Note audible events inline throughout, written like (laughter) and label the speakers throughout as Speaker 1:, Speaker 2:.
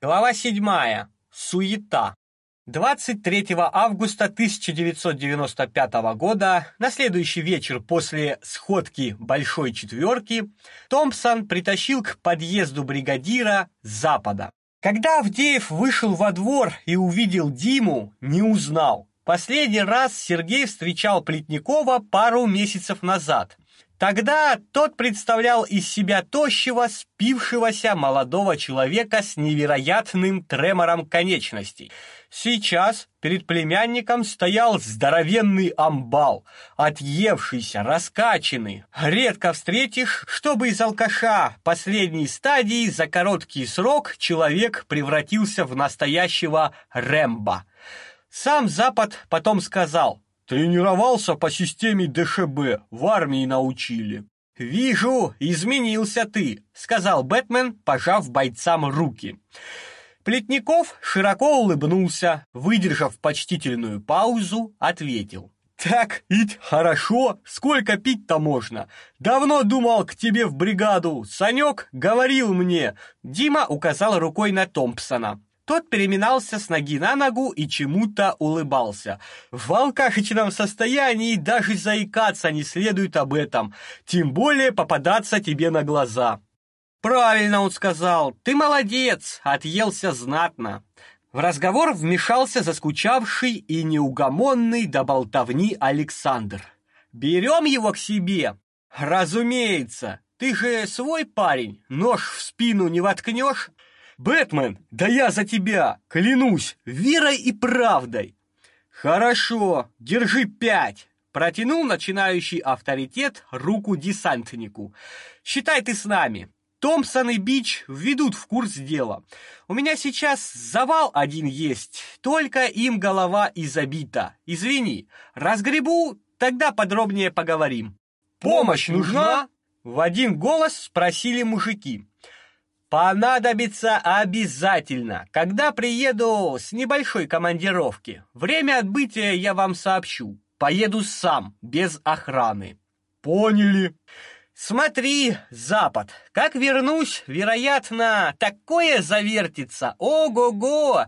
Speaker 1: Глава 7. Суета. 23 августа 1995 года, на следующий вечер после сходки Большой Четверки, Томпсон притащил к подъезду бригадира с запада. Когда Авдеев вышел во двор и увидел Диму, не узнал. Последний раз Сергей встречал Плетникова пару месяцев назад – Тогда тот представлял из себя тощего, спившегося молодого человека с невероятным тремором конечностей. Сейчас перед племянником стоял здоровенный амбал, отъевшийся, раскачанный. Редко встретишь, чтобы из алкаша последней стадии за короткий срок человек превратился в настоящего Рэмбо. Сам Запад потом сказал – Тренировался по системе ДШБ, в армии научили. Вижу, изменился ты, сказал Бэтмен, пожав бойцам руки. Плетников широко улыбнулся, выдержав почтительную паузу, ответил: так ведь хорошо, сколько пить-то можно. Давно думал к тебе в бригаду. Санек говорил мне. Дима указал рукой на Томпсона. Тот переминался с ноги на ногу и чему-то улыбался. В алкашечном состоянии даже заикаться не следует об этом, тем более попадаться тебе на глаза. Правильно он сказал. Ты молодец, отъелся знатно. В разговор вмешался заскучавший и неугомонный до болтовни Александр. Берем его к себе. Разумеется. Ты же свой парень, нож в спину не воткнешь. Бэтмен, да я за тебя, клянусь, верой и правдой. Хорошо, держи пять. Протянул начинающий авторитет руку десантнику. Считай ты с нами. Томпсон и Бич введут в курс дела. У меня сейчас завал один есть, только им голова и забита. Извини, разгребу, тогда подробнее поговорим. Помощь нужна? В один голос спросили мужики. Понадобится обязательно, когда приеду с небольшой командировки. Время отбытия я вам сообщу. Поеду сам, без охраны. Поняли. Смотри, Запад, как вернусь, вероятно, такое завертится. Ого-го!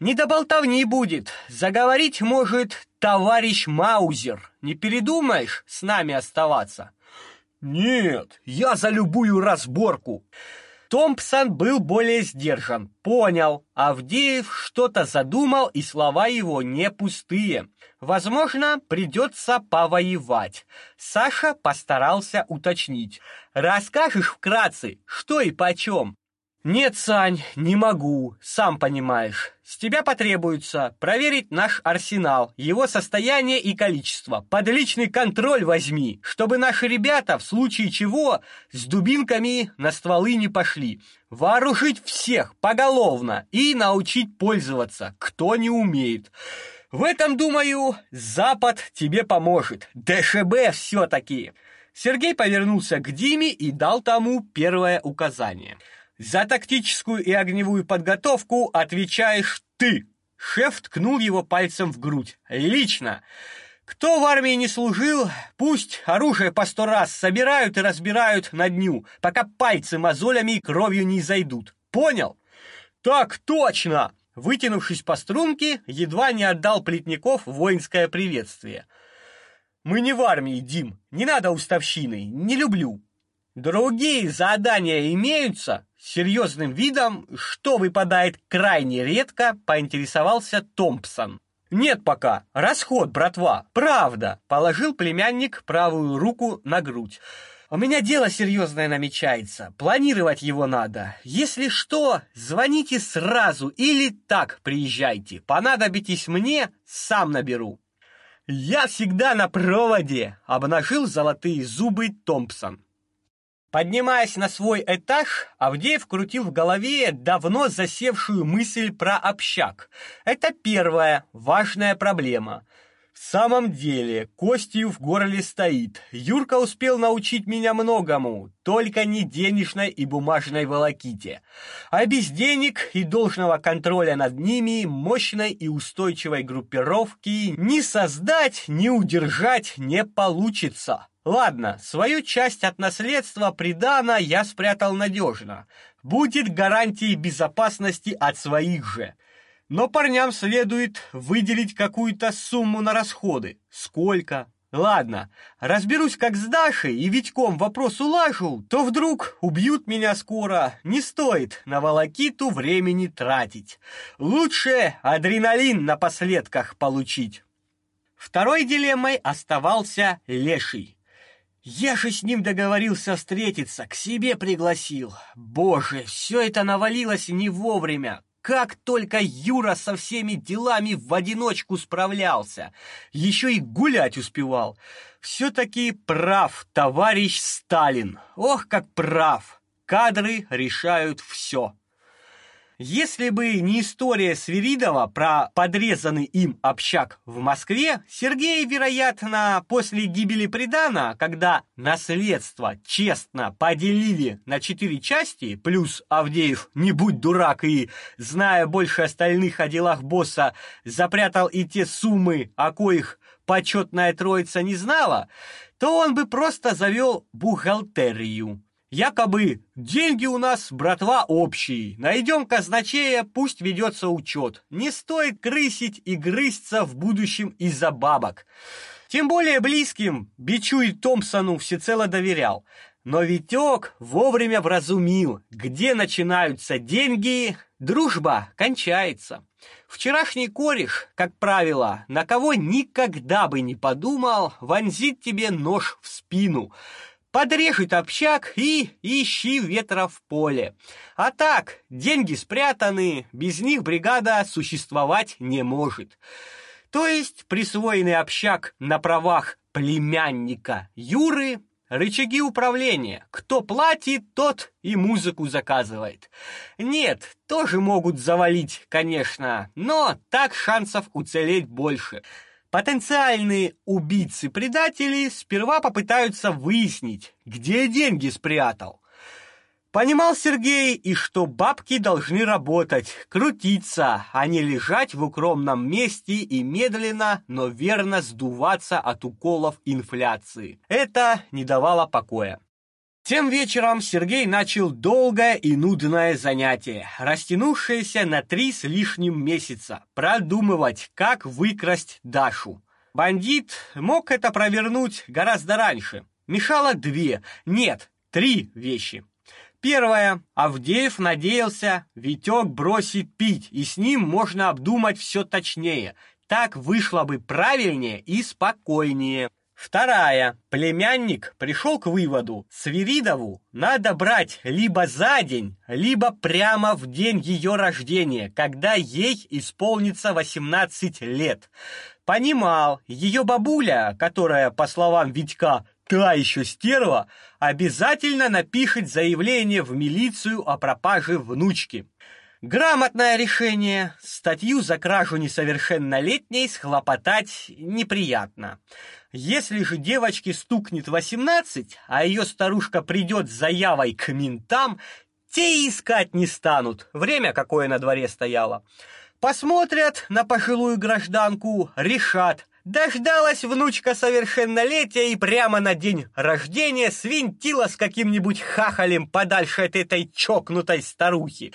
Speaker 1: Не до болтовни будет. Заговорить может товарищ Маузер. Не передумаешь с нами оставаться? Нет, я за любую разборку. Томпсон был более сдержан. Понял, Авдеев что-то задумал, и слова его не пустые. Возможно, придется повоевать. Саша постарался уточнить. Расскажешь вкратце, что и почем? Нет, Сань, не могу, сам понимаешь. С тебя потребуется проверить наш арсенал, его состояние и количество. Под личный контроль возьми, чтобы наши ребята в случае чего с дубинками на стволы не пошли. Вооружить всех поголовно и научить пользоваться, кто не умеет. В этом, думаю, Запад тебе поможет. ДШБ все таки Сергей повернулся к Диме и дал тому первое указание – за тактическую и огневую подготовку отвечаешь ты. Шеф ткнул его пальцем в грудь. Лично. Кто в армии не служил, пусть оружие по сто раз собирают и разбирают на дню, пока пальцы мозолями и кровью не зайдут. Понял? Так точно. Вытянувшись по струнке, едва не отдал Плетняков воинское приветствие. Мы не в армии, Дим. Не надо уставщины. Не люблю. Другие задания имеются? Серьезным видом, что выпадает крайне редко, поинтересовался Томпсон. Нет пока. Расход, братва. Правда. Положил племянник правую руку на грудь. У меня дело серьезное намечается. Планировать его надо. Если что, звоните сразу или так приезжайте. Понадобитесь мне, сам наберу. Я всегда на проводе, обнажил золотые зубы Томпсон. Поднимаясь на свой этаж, Авдеев крутил в голове давно засевшую мысль про общак. Это первая важная проблема. В самом деле, костью в горле стоит. Юрка успел научить меня многому, только не денежной и бумажной волоките. А без денег и должного контроля над ними мощной и устойчивой группировки ни создать, ни удержать не получится. Ладно, свою часть от наследства придана я спрятал надежно. Будет гарантией безопасности от своих же. Но парням следует выделить какую-то сумму на расходы. Сколько? Ладно, разберусь как с Дашей и Витьком вопрос улажу, то вдруг убьют меня скоро. Не стоит на волокиту времени тратить. Лучше адреналин на последках получить. Второй дилеммой оставался Леший. Я же с ним договорился встретиться, к себе пригласил. Боже, все это навалилось не вовремя. Как только Юра со всеми делами в одиночку справлялся, еще и гулять успевал. Все-таки прав товарищ Сталин. Ох, как прав. Кадры решают все. Если бы не история Свиридова про подрезанный им общак в Москве, Сергей, вероятно, после гибели Придана, когда наследство честно поделили на четыре части, плюс Авдеев, не будь дурак и, зная больше остальных о делах босса, запрятал и те суммы, о коих почетная троица не знала, то он бы просто завел бухгалтерию. Якобы деньги у нас, братва, общие. Найдем казначея, пусть ведется учет. Не стоит крысить и грызться в будущем из-за бабок. Тем более близким Бичу и Томпсону всецело доверял. Но Витек вовремя вразумил, где начинаются деньги, дружба кончается. Вчерашний кореш, как правило, на кого никогда бы не подумал, вонзит тебе нож в спину – подрежет общак и ищи ветра в поле. А так, деньги спрятаны, без них бригада существовать не может. То есть присвоенный общак на правах племянника Юры Рычаги управления. Кто платит, тот и музыку заказывает. Нет, тоже могут завалить, конечно, но так шансов уцелеть больше. Потенциальные убийцы-предатели сперва попытаются выяснить, где деньги спрятал. Понимал Сергей и что бабки должны работать, крутиться, а не лежать в укромном месте и медленно, но верно сдуваться от уколов инфляции. Это не давало покоя. Тем вечером Сергей начал долгое и нудное занятие, растянувшееся на три с лишним месяца, продумывать, как выкрасть Дашу. Бандит мог это провернуть гораздо раньше. Мешало две, нет, три вещи. Первое. Авдеев надеялся, Витек бросит пить, и с ним можно обдумать все точнее. Так вышло бы правильнее и спокойнее. Вторая. Племянник пришел к выводу, Свиридову надо брать либо за день, либо прямо в день ее рождения, когда ей исполнится 18 лет. Понимал, ее бабуля, которая, по словам Витька, та еще стерва, обязательно напишет заявление в милицию о пропаже внучки. Грамотное решение. Статью за кражу несовершеннолетней схлопотать неприятно. Если же девочке стукнет 18, а ее старушка придет с заявой к ментам, те искать не станут. Время какое на дворе стояло. Посмотрят на пожилую гражданку, решат. Дождалась внучка совершеннолетия и прямо на день рождения свинтила с каким-нибудь хахалем подальше от этой чокнутой старухи.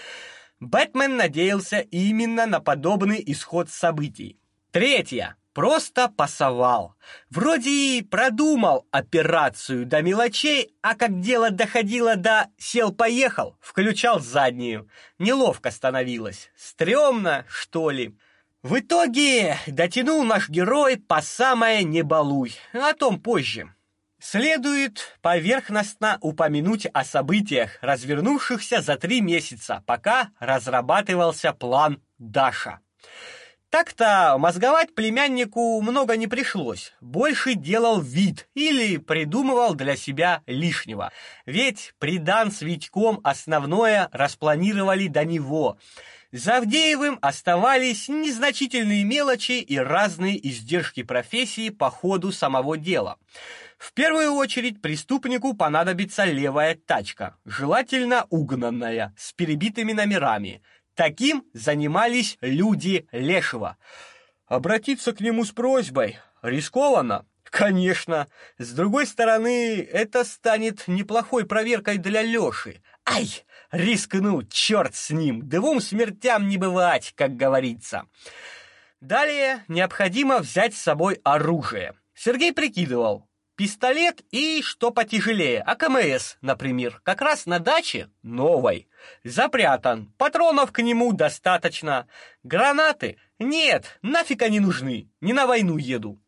Speaker 1: Бэтмен надеялся именно на подобный исход событий. Третье. Просто пасовал. Вроде и продумал операцию до мелочей, а как дело доходило до «сел-поехал», включал заднюю. Неловко становилось. Стремно, что ли. В итоге дотянул наш герой по самое не балуй. О том позже. Следует поверхностно упомянуть о событиях, развернувшихся за три месяца, пока разрабатывался план Даша. Так-то мозговать племяннику много не пришлось. Больше делал вид или придумывал для себя лишнего. Ведь придан с Витьком основное распланировали до него. За Авдеевым оставались незначительные мелочи и разные издержки профессии по ходу самого дела. В первую очередь преступнику понадобится левая тачка, желательно угнанная, с перебитыми номерами – Таким занимались люди Лешего. Обратиться к нему с просьбой рискованно. Конечно. С другой стороны, это станет неплохой проверкой для Лёши. Ай, рискну, черт с ним, двум смертям не бывать, как говорится. Далее необходимо взять с собой оружие. Сергей прикидывал, Пистолет и что потяжелее, АКМС, например, как раз на даче новой. Запрятан, патронов к нему достаточно. Гранаты? Нет, нафиг они нужны, не на войну еду.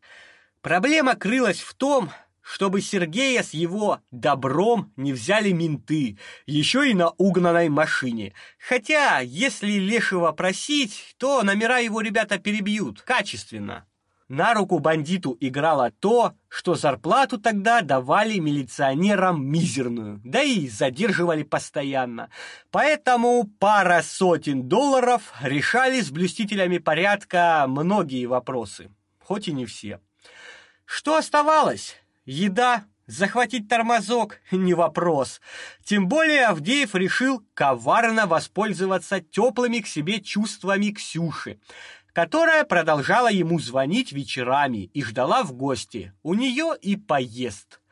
Speaker 1: Проблема крылась в том, чтобы Сергея с его добром не взяли менты, еще и на угнанной машине. Хотя, если Лешего просить, то номера его ребята перебьют качественно. На руку бандиту играло то, что зарплату тогда давали милиционерам мизерную, да и задерживали постоянно. Поэтому пара сотен долларов решали с блюстителями порядка многие вопросы, хоть и не все. Что оставалось? Еда, захватить тормозок не вопрос. Тем более Авдеев решил коварно воспользоваться теплыми к себе чувствами Ксюши которая продолжала ему звонить вечерами и ждала в гости. У нее и поезд.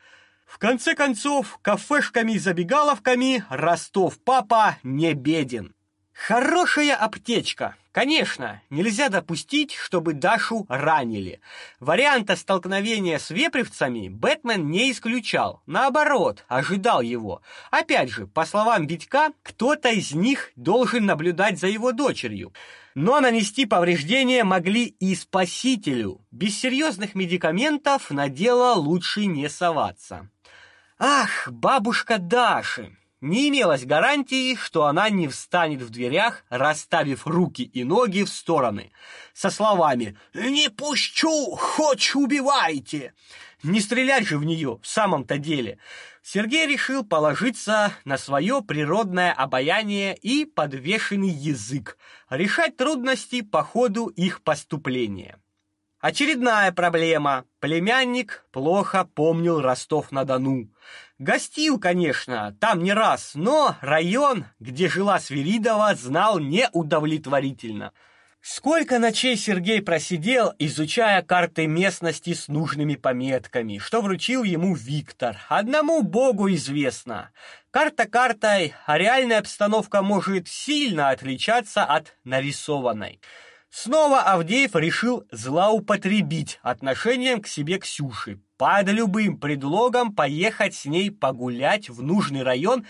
Speaker 1: В конце концов, кафешками и забегаловками Ростов папа не беден. Хорошая аптечка. Конечно, нельзя допустить, чтобы Дашу ранили. Варианта столкновения с вепревцами Бэтмен не исключал. Наоборот, ожидал его. Опять же, по словам Витька, кто-то из них должен наблюдать за его дочерью. Но нанести повреждения могли и спасителю. Без серьезных медикаментов на дело лучше не соваться. Ах, бабушка Даши! Не имелось гарантии, что она не встанет в дверях, расставив руки и ноги в стороны, со словами «Не пущу, хоть убивайте!» Не стрелять же в нее в самом-то деле. Сергей решил положиться на свое природное обаяние и подвешенный язык, решать трудности по ходу их поступления. Очередная проблема. Племянник плохо помнил Ростов-на-Дону. Гостил, конечно, там не раз, но район, где жила Свиридова, знал неудовлетворительно. Сколько ночей Сергей просидел, изучая карты местности с нужными пометками, что вручил ему Виктор. Одному Богу известно. Карта картой, а реальная обстановка может сильно отличаться от нарисованной. Снова Авдеев решил злоупотребить отношением к себе Ксюши, под любым предлогом поехать с ней погулять в нужный район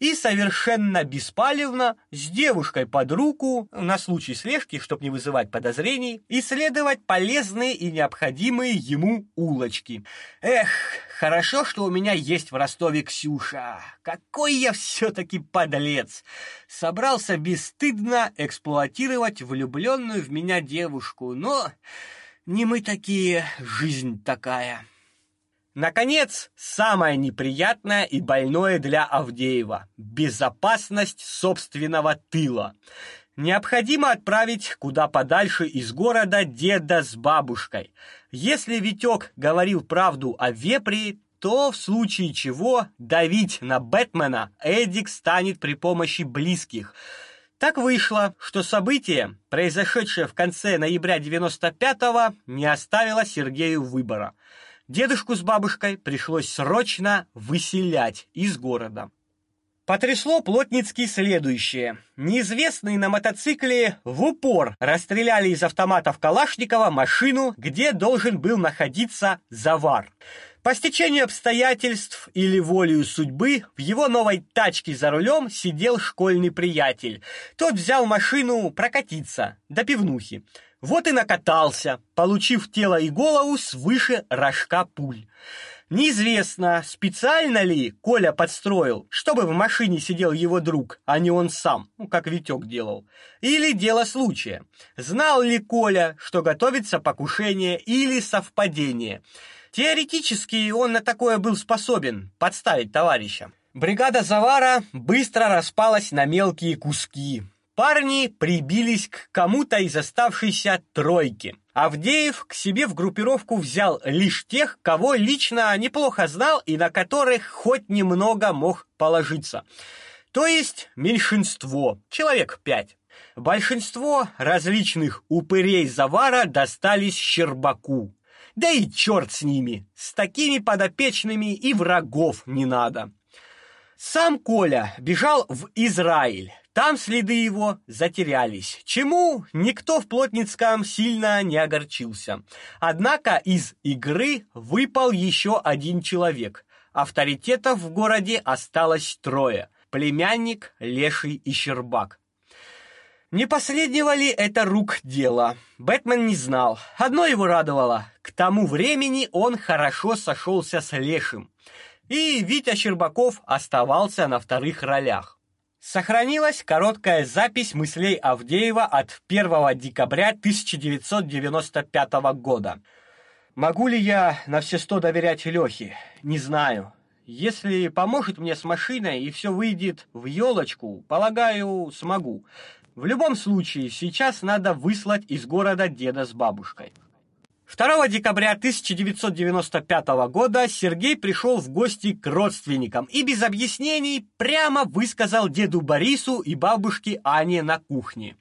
Speaker 1: и совершенно беспалевно с девушкой под руку, на случай слежки, чтобы не вызывать подозрений, исследовать полезные и необходимые ему улочки. Эх, хорошо, что у меня есть в Ростове Ксюша. Какой я все-таки подлец! Собрался бесстыдно эксплуатировать влюбленную в меня девушку, но не мы такие, жизнь такая. Наконец, самое неприятное и больное для Авдеева безопасность собственного тыла. Необходимо отправить куда подальше из города деда с бабушкой. Если Витек говорил правду о вепре, то в случае чего давить на Бэтмена Эдик станет при помощи близких. Так вышло, что событие, произошедшее в конце ноября 95-го, не оставило Сергею выбора. Дедушку с бабушкой пришлось срочно выселять из города. Потрясло Плотницкий следующее. Неизвестные на мотоцикле в упор расстреляли из автоматов Калашникова машину, где должен был находиться завар. По стечению обстоятельств или волею судьбы в его новой тачке за рулем сидел школьный приятель. Тот взял машину прокатиться до пивнухи. Вот и накатался, получив тело и голову свыше рожка пуль. Неизвестно, специально ли Коля подстроил, чтобы в машине сидел его друг, а не он сам, ну, как Витек делал. Или дело случая. Знал ли Коля, что готовится покушение или совпадение. Теоретически он на такое был способен подставить товарища. Бригада Завара быстро распалась на мелкие куски. Парни прибились к кому-то из оставшейся тройки. Авдеев к себе в группировку взял лишь тех, кого лично неплохо знал и на которых хоть немного мог положиться. То есть меньшинство, человек пять. Большинство различных упырей Завара достались Щербаку. Да и черт с ними, с такими подопечными и врагов не надо. Сам Коля бежал в Израиль. Там следы его затерялись. Чему никто в Плотницком сильно не огорчился. Однако из игры выпал еще один человек. Авторитетов в городе осталось трое: племянник, Леший и Щербак. Не последнего ли это рук дело? Бэтмен не знал. Одно его радовало: к тому времени он хорошо сошелся с Лешим. И Витя Щербаков оставался на вторых ролях. Сохранилась короткая запись мыслей Авдеева от 1 декабря 1995 года. Могу ли я на все сто доверять Лехе? Не знаю. Если поможет мне с машиной и все выйдет в елочку, полагаю, смогу. В любом случае, сейчас надо выслать из города деда с бабушкой. 2 декабря 1995 года Сергей пришел в гости к родственникам и без объяснений прямо высказал деду Борису и бабушке Ане на кухне.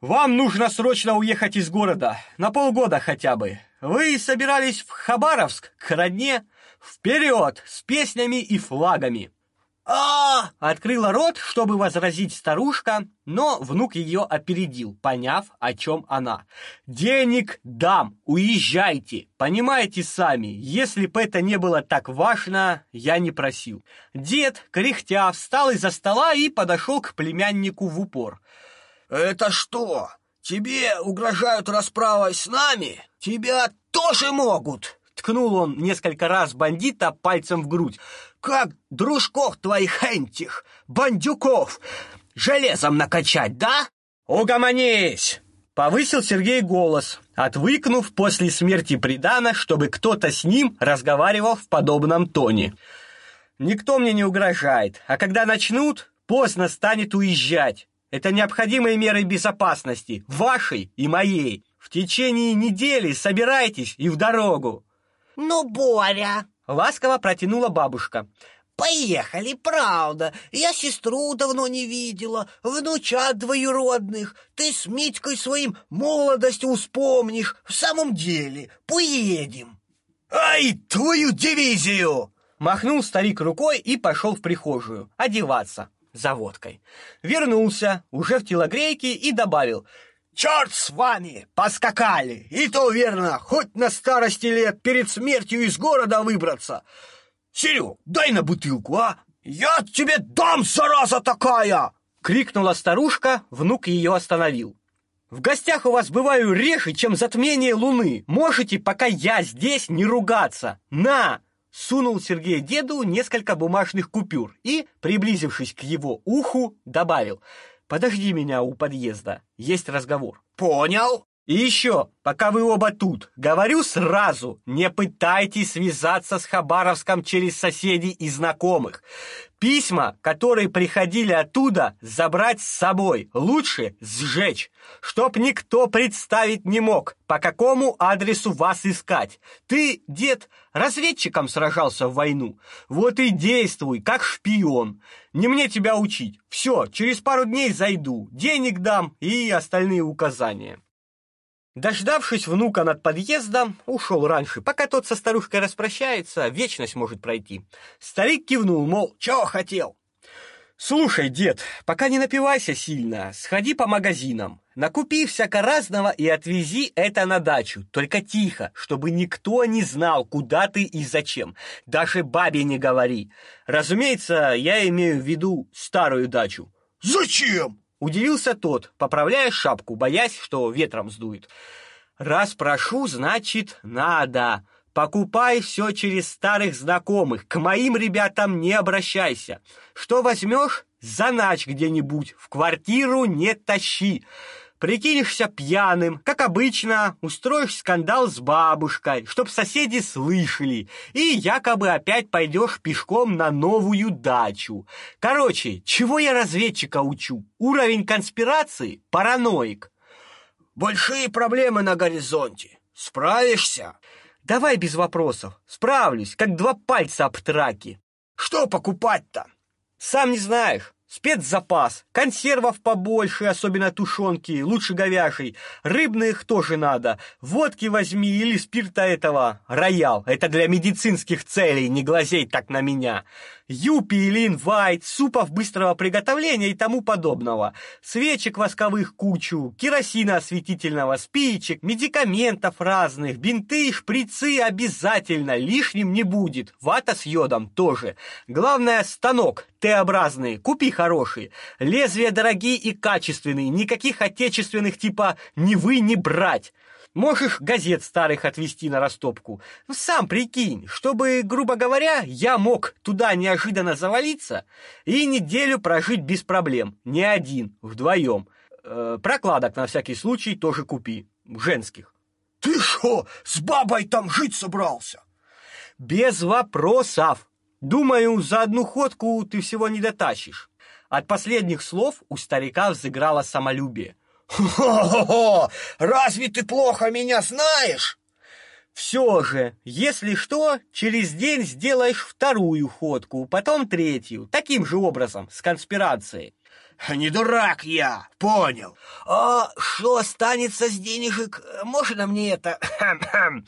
Speaker 1: «Вам нужно срочно уехать из города, на полгода хотя бы. Вы собирались в Хабаровск, к родне? Вперед, с песнями и флагами!» А Открыла рот, чтобы возразить старушка, но внук ее опередил, поняв, о чем она. «Денег дам, уезжайте! Понимаете сами, если бы это не было так важно, я не просил». Дед, кряхтя, встал из-за стола и подошел к племяннику в упор.
Speaker 2: «Это что, тебе угрожают расправой с нами? Тебя тоже могут!»
Speaker 1: Ткнул он несколько раз бандита пальцем в грудь. «Как дружков твоих энтих, бандюков, железом накачать, да?» «Угомонись!» Повысил Сергей голос, отвыкнув после смерти Придана, чтобы кто-то с ним разговаривал в подобном тоне. «Никто мне не угрожает, а когда начнут, поздно станет уезжать. Это необходимые меры безопасности, вашей и моей. В течение недели собирайтесь и в дорогу.
Speaker 3: «Ну, Боря!»
Speaker 1: — ласково протянула бабушка.
Speaker 3: «Поехали, правда. Я сестру давно не видела, внучат двоюродных. Ты с Митькой своим молодость вспомнишь. В самом деле, поедем».
Speaker 2: «Ай, твою дивизию!»
Speaker 1: Махнул старик рукой и пошел в прихожую одеваться за водкой. Вернулся, уже в телогрейке, и добавил —
Speaker 2: Черт с вами, поскакали! И то верно, хоть на старости лет перед смертью из города выбраться. Серег, дай на бутылку, а? Я тебе дам, зараза такая!»
Speaker 1: Крикнула старушка, внук ее остановил. «В гостях у вас бываю реже, чем затмение луны. Можете, пока я здесь, не ругаться. На!» Сунул Сергей деду несколько бумажных купюр и, приблизившись к его уху, добавил – Подожди меня у подъезда. Есть разговор.
Speaker 2: Понял?
Speaker 1: И еще, пока вы оба тут, говорю сразу, не пытайтесь связаться с Хабаровском через соседей и знакомых. Письма, которые приходили оттуда, забрать с собой, лучше сжечь, чтоб никто представить не мог, по какому адресу вас искать. Ты, дед, разведчиком сражался в войну. Вот и действуй, как шпион. Не мне тебя учить. Все, через пару дней зайду, денег дам и остальные указания. Дождавшись внука над подъездом, ушел раньше, пока тот со старушкой распрощается, вечность может пройти. Старик кивнул, мол, чего хотел. Слушай, дед, пока не напивайся сильно, сходи по магазинам, накупи всяко разного и отвези это на дачу, только тихо, чтобы никто не знал, куда ты и зачем. Даже бабе не говори. Разумеется, я имею в виду старую дачу.
Speaker 2: Зачем?
Speaker 1: Удивился тот, поправляя шапку, боясь, что ветром сдует. Раз прошу, значит, надо. Покупай все через старых знакомых. К моим ребятам не обращайся. Что возьмешь? Заначь где-нибудь. В квартиру не тащи. Прикинешься пьяным, как обычно, устроишь скандал с бабушкой, чтоб соседи слышали, и якобы опять пойдешь пешком на новую дачу. Короче, чего я разведчика учу? Уровень конспирации параноик.
Speaker 2: Большие проблемы на горизонте. Справишься?
Speaker 1: Давай без вопросов. Справлюсь, как два пальца об траки.
Speaker 2: Что покупать-то?
Speaker 1: Сам не знаешь. Спецзапас, консервов побольше, особенно тушенки, лучше говяжий. Рыбных тоже надо. Водки возьми или спирта этого. Роял. Это для медицинских целей, не глазей так на меня. Юпи или инвайт, супов быстрого приготовления и тому подобного. Свечек восковых кучу, керосина осветительного, спичек, медикаментов разных, бинты, шприцы обязательно, лишним не будет. Вата с йодом тоже. Главное, станок Т-образный, купи хороший. Лезвия дорогие и качественные, никаких отечественных типа «ни вы, ни брать». Можешь газет старых отвезти на растопку. Ну, сам прикинь, чтобы, грубо говоря, я мог туда неожиданно завалиться и неделю прожить без проблем. Не один, вдвоем. Э, прокладок на всякий случай тоже купи. Женских.
Speaker 2: Ты что, с бабой там жить собрался?
Speaker 1: Без вопросов. Думаю, за одну ходку ты всего не дотащишь. От последних слов у старика взыграло самолюбие.
Speaker 2: «Хо-хо-хо! Разве ты плохо меня знаешь?»
Speaker 1: Все же, если что, через день сделаешь вторую ходку, потом третью, таким же образом, с конспирацией.
Speaker 2: Не дурак я, понял.
Speaker 3: А что останется с денежек? Можно мне это? (clears throat)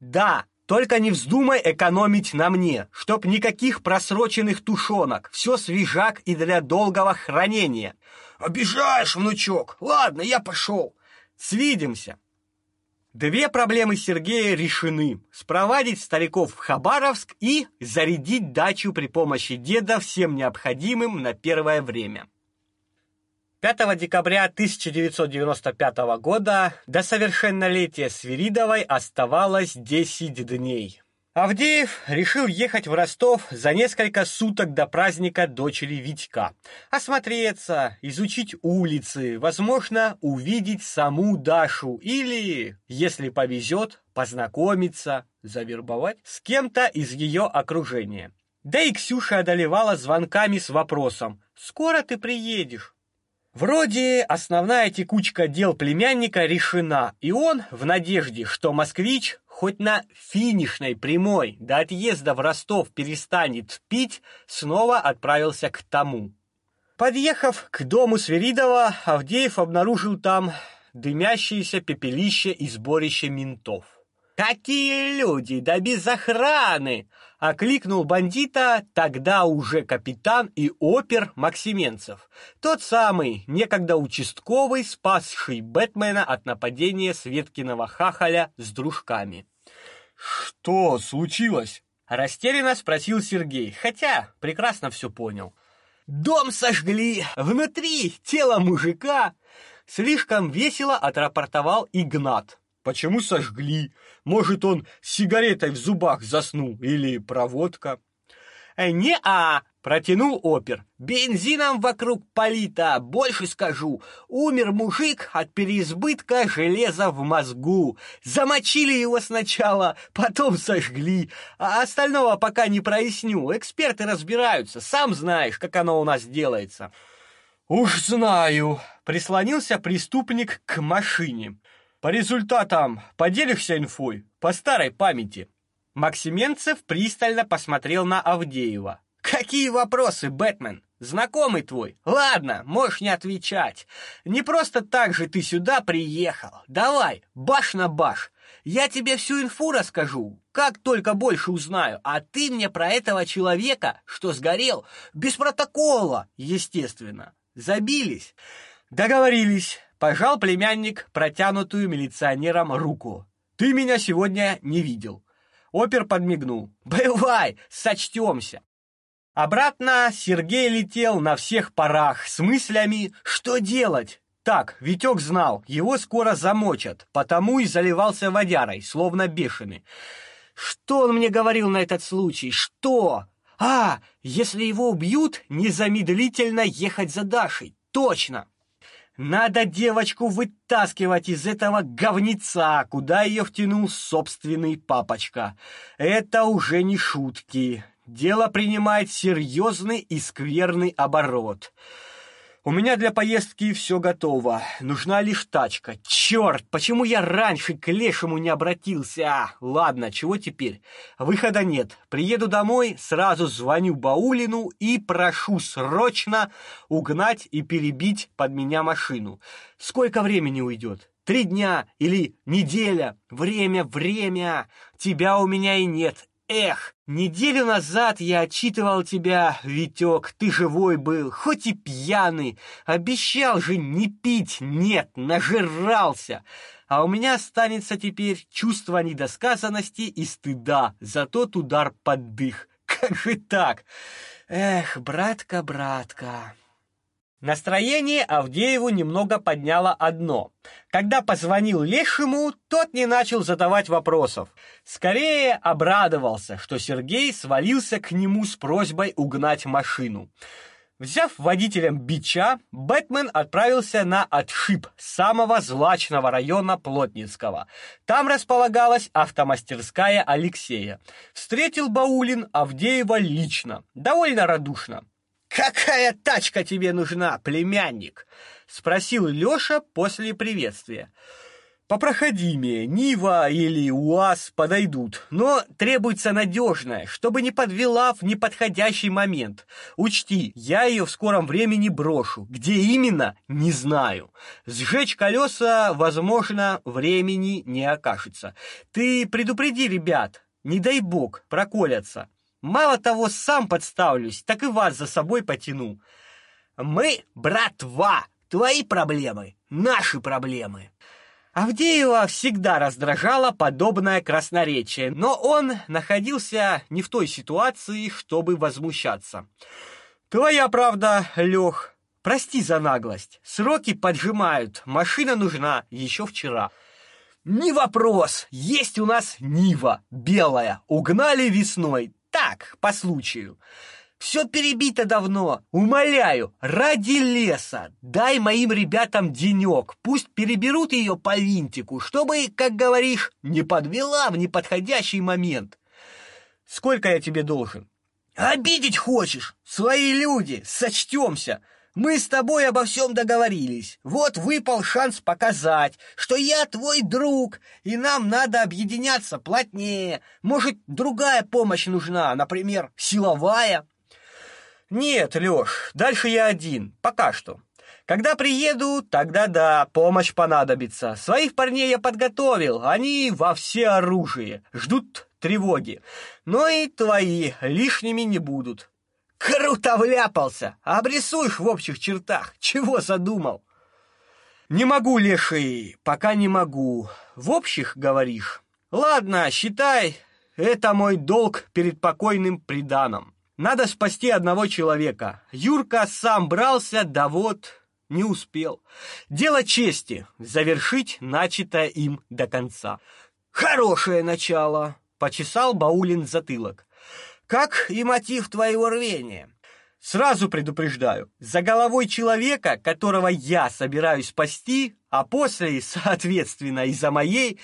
Speaker 1: Да, только не вздумай экономить на мне, чтоб никаких просроченных тушенок, все свежак и для долгого хранения.
Speaker 2: Обижаешь, внучок. Ладно, я пошел.
Speaker 1: Свидимся. Две проблемы Сергея решены: спровадить стариков в Хабаровск и зарядить дачу при помощи деда всем необходимым на первое время. 5 декабря 1995 года до совершеннолетия Свиридовой оставалось 10 дней. Авдеев решил ехать в Ростов за несколько суток до праздника дочери Витька. Осмотреться, изучить улицы, возможно, увидеть саму Дашу или, если повезет, познакомиться, завербовать с кем-то из ее окружения. Да и Ксюша одолевала звонками с вопросом «Скоро ты приедешь?» Вроде основная текучка дел племянника решена, и он, в надежде, что москвич хоть на финишной прямой до отъезда в Ростов перестанет пить, снова отправился к тому. Подъехав к дому Свиридова, Авдеев обнаружил там дымящееся пепелище и сборище ментов. «Какие люди, да без охраны!» — окликнул бандита тогда уже капитан и опер Максименцев. Тот самый, некогда участковый, спасший Бэтмена от нападения Светкиного хахаля с дружками.
Speaker 2: «Что случилось?»
Speaker 1: — растерянно спросил Сергей, хотя прекрасно все понял. «Дом сожгли! Внутри тело мужика!» Слишком весело отрапортовал Игнат.
Speaker 2: Почему сожгли? Может, он с сигаретой в зубах заснул или проводка?
Speaker 1: Э, не-а, протянул опер. Бензином вокруг полита, больше скажу. Умер мужик от переизбытка железа в мозгу. Замочили его сначала, потом сожгли. А остального пока не проясню. Эксперты разбираются, сам знаешь, как оно у нас делается.
Speaker 2: Уж знаю, прислонился преступник к машине. По результатам поделишься инфой по старой памяти.
Speaker 1: Максименцев пристально посмотрел на Авдеева. Какие вопросы, Бэтмен? Знакомый твой. Ладно, можешь не отвечать. Не просто так же ты сюда приехал. Давай, баш на баш. Я тебе всю инфу расскажу, как только больше узнаю, а ты мне про этого человека, что сгорел, без протокола, естественно. Забились. Договорились. Пожал племянник протянутую милиционером руку. Ты меня сегодня не видел. Опер подмигнул. Бывай, сочтемся. Обратно Сергей летел на всех парах с мыслями, что делать. Так, Витек знал, его скоро замочат, потому и заливался водярой, словно бешеный. Что он мне говорил на этот случай? Что? А, если его убьют, незамедлительно ехать за Дашей. Точно. Надо девочку вытаскивать из этого говнеца, куда ее втянул собственный папочка. Это уже не шутки. Дело принимает серьезный и скверный оборот. У меня для поездки все готово. Нужна лишь тачка. Черт, почему я раньше к лешему не обратился? А, ладно, чего теперь? Выхода нет. Приеду домой, сразу звоню Баулину и прошу срочно угнать и перебить под меня машину. Сколько времени уйдет? Три дня или неделя? Время, время. Тебя у меня и нет. Эх, неделю назад я отчитывал тебя, Витек, ты живой был, хоть и пьяный. Обещал же не пить, нет, нажирался. А у меня останется теперь чувство недосказанности и стыда за тот удар под дых. Как же так? Эх, братка, братка. Настроение Авдееву немного подняло одно. Когда позвонил Лешему, тот не начал задавать вопросов. Скорее обрадовался, что Сергей свалился к нему с просьбой угнать машину. Взяв водителем бича, Бэтмен отправился на отшиб самого злачного района Плотницкого. Там располагалась автомастерская Алексея. Встретил Баулин Авдеева лично, довольно радушно. «Какая тачка тебе нужна, племянник?» — спросил Лёша после приветствия. «Попроходимее, Нива или УАЗ подойдут, но требуется надежная, чтобы не подвела в неподходящий момент. Учти, я ее в скором времени брошу. Где именно, не знаю. Сжечь колеса, возможно, времени не окажется. Ты предупреди ребят, не дай бог, проколятся». Мало того, сам подставлюсь, так и вас за собой потяну. Мы, братва, твои проблемы, наши проблемы. Авдеева всегда раздражало подобное красноречие, но он находился не в той ситуации, чтобы возмущаться. Твоя правда, Лех. Прости за наглость. Сроки поджимают. Машина нужна еще вчера. Не вопрос. Есть у нас Нива белая. Угнали весной так, по случаю. Все перебито давно. Умоляю, ради леса, дай моим ребятам денек. Пусть переберут ее по винтику, чтобы, как говоришь, не подвела в неподходящий момент. Сколько я тебе должен? Обидеть хочешь? Свои люди, сочтемся. Мы с тобой обо всем договорились. Вот выпал шанс показать, что я твой друг, и нам надо объединяться плотнее. Может, другая помощь нужна, например, силовая? Нет, Лёш, дальше я один, пока что. Когда приеду, тогда да, помощь понадобится. Своих парней я подготовил, они во все оружие, ждут тревоги. Но и твои лишними не будут. Круто вляпался! Обрисуешь в общих чертах. Чего задумал? Не могу, леший, пока не могу. В общих говоришь? Ладно, считай, это мой долг перед покойным приданым. Надо спасти одного человека. Юрка сам брался, да вот не успел. Дело чести завершить начатое им до конца. Хорошее начало, почесал Баулин затылок как и мотив твоего рвения. Сразу предупреждаю, за головой человека, которого я собираюсь спасти, а после, (laughs) соответственно, и за моей,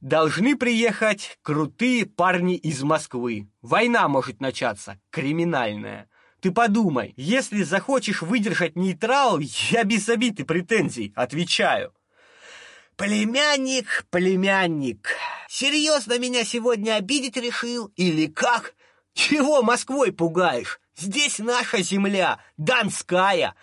Speaker 1: должны приехать крутые парни из Москвы. Война может начаться, криминальная. Ты подумай, если захочешь выдержать нейтрал, я без обид и претензий, отвечаю. Племянник, племянник, серьезно меня сегодня обидеть решил или как? Чего Москвой пугаешь? Здесь наша земля, Донская.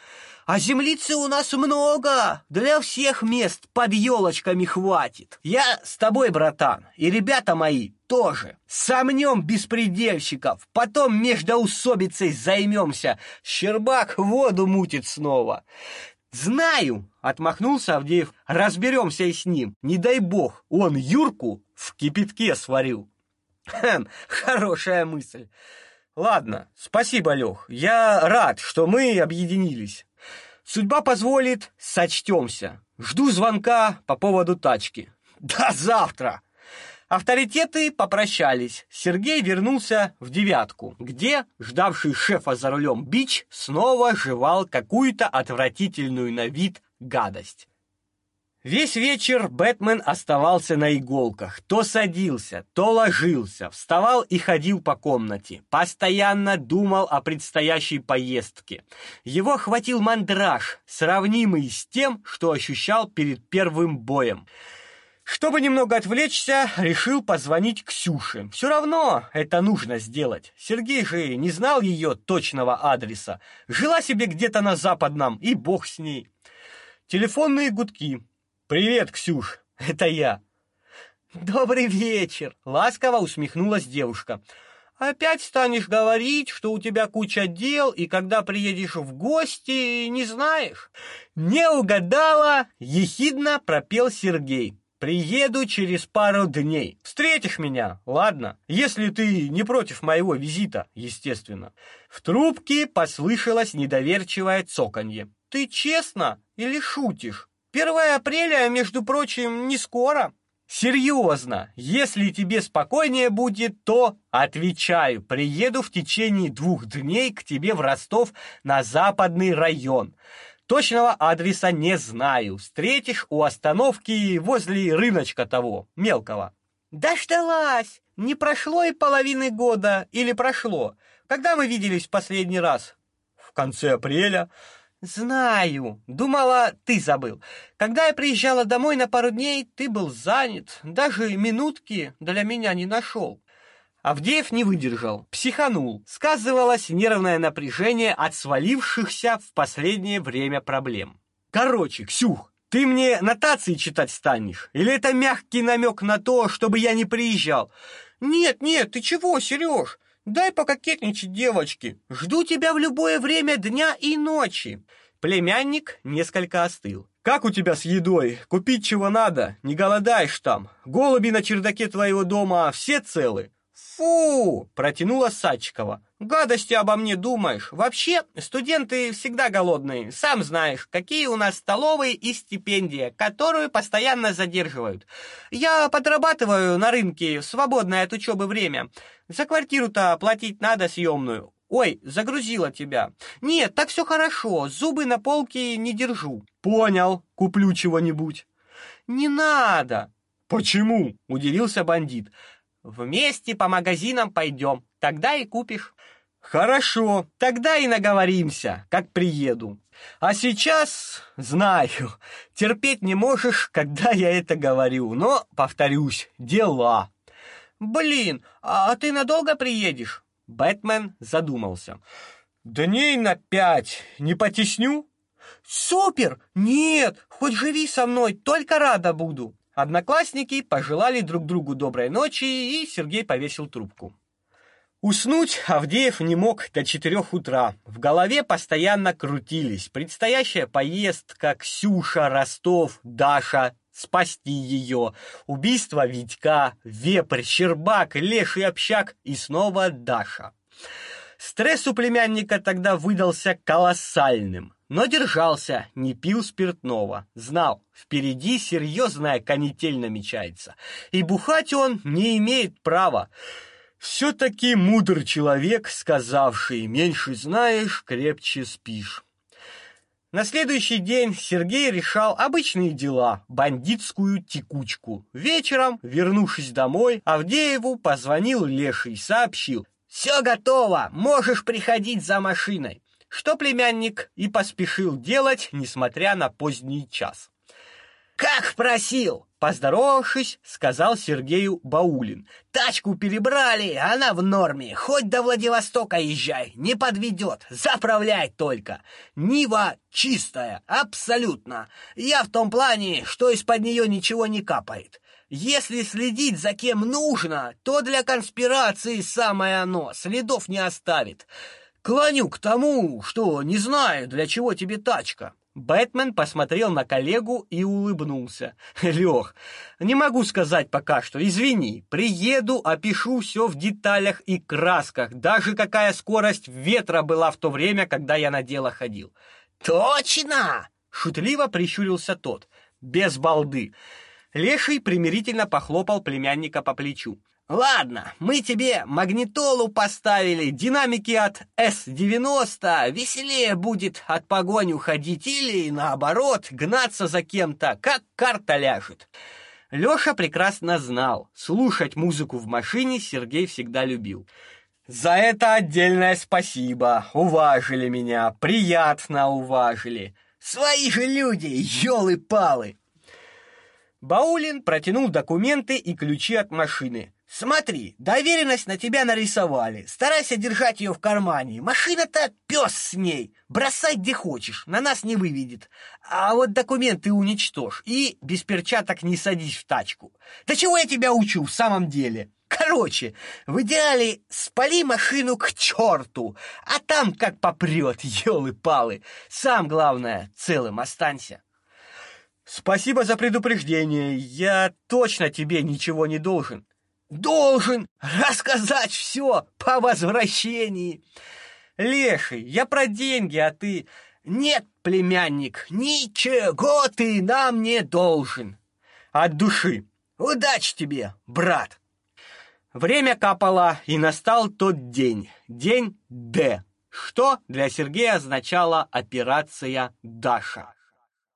Speaker 1: А землицы у нас много, для всех мест под елочками хватит. Я с тобой, братан, и ребята мои тоже. Сомнем беспредельщиков, потом междоусобицей займемся. Щербак воду мутит снова. Знаю, отмахнулся Авдеев. Разберемся и с ним. Не дай бог, он Юрку в кипятке сварил. Хм, хорошая мысль. Ладно, спасибо, Лех. Я рад, что мы объединились. Судьба позволит, сочтемся. Жду звонка по поводу тачки. До завтра. Авторитеты попрощались. Сергей вернулся в девятку, где ждавший шефа за рулем бич снова жевал какую-то отвратительную на вид гадость. Весь вечер Бэтмен оставался на иголках. То садился, то ложился, вставал и ходил по комнате. Постоянно думал о предстоящей поездке. Его охватил мандраж, сравнимый с тем, что ощущал перед первым боем. Чтобы немного отвлечься, решил позвонить Ксюше. Все равно это нужно сделать. Сергей же не знал ее точного адреса. Жила себе где-то на западном, и бог с ней. Телефонные гудки. «Привет, Ксюш, (laughs) это я».
Speaker 3: «Добрый вечер», — ласково усмехнулась девушка. «Опять станешь говорить, что у тебя куча дел, и когда приедешь в гости, не знаешь?»
Speaker 1: «Не угадала!» — ехидно пропел Сергей. «Приеду через пару дней. Встретишь меня, ладно? Если ты не против моего визита, естественно». В трубке послышалось недоверчивое цоканье. «Ты честно или шутишь?» 1 апреля, между прочим, не скоро. Серьезно, если тебе спокойнее будет, то, отвечаю, приеду в течение двух дней к тебе в Ростов на западный район. Точного адреса не знаю. Встретишь у остановки возле рыночка того, мелкого. Дождалась! Не прошло и половины года, или прошло? Когда мы виделись в последний раз? В конце апреля. Знаю. Думала, ты забыл. Когда я приезжала домой на пару дней, ты был занят, даже минутки для меня не нашел. Авдеев не выдержал, психанул. Сказывалось нервное напряжение от свалившихся в последнее время проблем. Короче, Ксюх, ты мне нотации читать станешь? Или это мягкий намек на то, чтобы я не приезжал? Нет, нет, ты чего, Сереж? Дай пококетничать девочке. Жду тебя в любое время дня и ночи. Племянник несколько остыл. Как у тебя с едой? Купить чего надо? Не голодаешь там? Голуби на чердаке твоего дома все целы? Фу, протянула Сачкова. Гадости обо мне думаешь. Вообще, студенты всегда голодные. Сам знаешь, какие у нас столовые и стипендия, которую постоянно задерживают. Я подрабатываю на рынке в свободное от учебы время. За квартиру-то платить надо съемную. Ой, загрузила тебя. Нет, так все хорошо. Зубы на полке не держу. Понял. Куплю чего-нибудь. Не надо. Почему? удивился бандит. Вместе по магазинам пойдем, тогда и купишь. Хорошо, тогда и наговоримся, как приеду. А сейчас, знаю, терпеть не можешь, когда я это говорю, но, повторюсь, дела. Блин, а ты надолго приедешь? Бэтмен задумался. Дней на пять, не потесню? Супер! Нет, хоть живи со мной, только рада буду. Одноклассники пожелали друг другу доброй ночи, и Сергей повесил трубку. Уснуть Авдеев не мог до четырех утра. В голове постоянно крутились предстоящая поездка, Ксюша, Ростов, Даша, спасти ее, убийство Витька, Вепрь, Щербак, Леший общак и снова Даша. Стресс у племянника тогда выдался колоссальным но держался, не пил спиртного, знал, впереди серьезная канитель намечается, и бухать он не имеет права. Все-таки мудр человек, сказавший «меньше знаешь, крепче спишь». На следующий день Сергей решал обычные дела, бандитскую текучку. Вечером, вернувшись домой, Авдееву позвонил Леший, сообщил «Все готово, можешь приходить за машиной» что племянник и поспешил делать, несмотря на поздний час. «Как просил!» — поздоровавшись, сказал Сергею Баулин. «Тачку перебрали, она в норме. Хоть до Владивостока езжай, не подведет, заправляй только. Нива чистая, абсолютно. Я в том плане, что из-под нее ничего не капает. Если следить за кем нужно, то для конспирации самое оно, следов не оставит. Клоню к тому, что не знаю, для чего тебе тачка. Бэтмен посмотрел на коллегу и улыбнулся. Лех, не могу сказать пока что, извини. Приеду, опишу все в деталях и красках, даже какая скорость ветра была в то время, когда я на дело ходил. Точно! Шутливо прищурился тот, без балды. Леший примирительно похлопал племянника по плечу. Ладно, мы тебе магнитолу поставили, динамики от С-90, веселее будет от погони уходить или, наоборот, гнаться за кем-то, как карта ляжет. Лёша прекрасно знал, слушать музыку в машине Сергей всегда любил. За это отдельное спасибо, уважили меня, приятно уважили.
Speaker 3: Свои же люди, ёлы-палы!
Speaker 1: Баулин протянул документы и ключи от машины.
Speaker 3: Смотри, доверенность на тебя нарисовали. Старайся держать ее в кармане. Машина-то пес с ней. Бросай где хочешь, на нас не выведет. А вот документы уничтожь и без перчаток не садись в тачку. Да чего я тебя учу в самом деле? Короче, в идеале спали машину к черту, а там как попрет, елы-палы. (laughs) Сам, главное, целым останься.
Speaker 1: Спасибо за предупреждение. Я точно тебе ничего не должен
Speaker 3: должен рассказать все по возвращении.
Speaker 1: Леший, я про деньги, а ты...
Speaker 3: Нет, племянник, ничего ты нам не должен.
Speaker 1: От души.
Speaker 3: Удачи тебе, брат.
Speaker 1: Время капало, и настал тот день, день Д, что для Сергея означало операция Даша.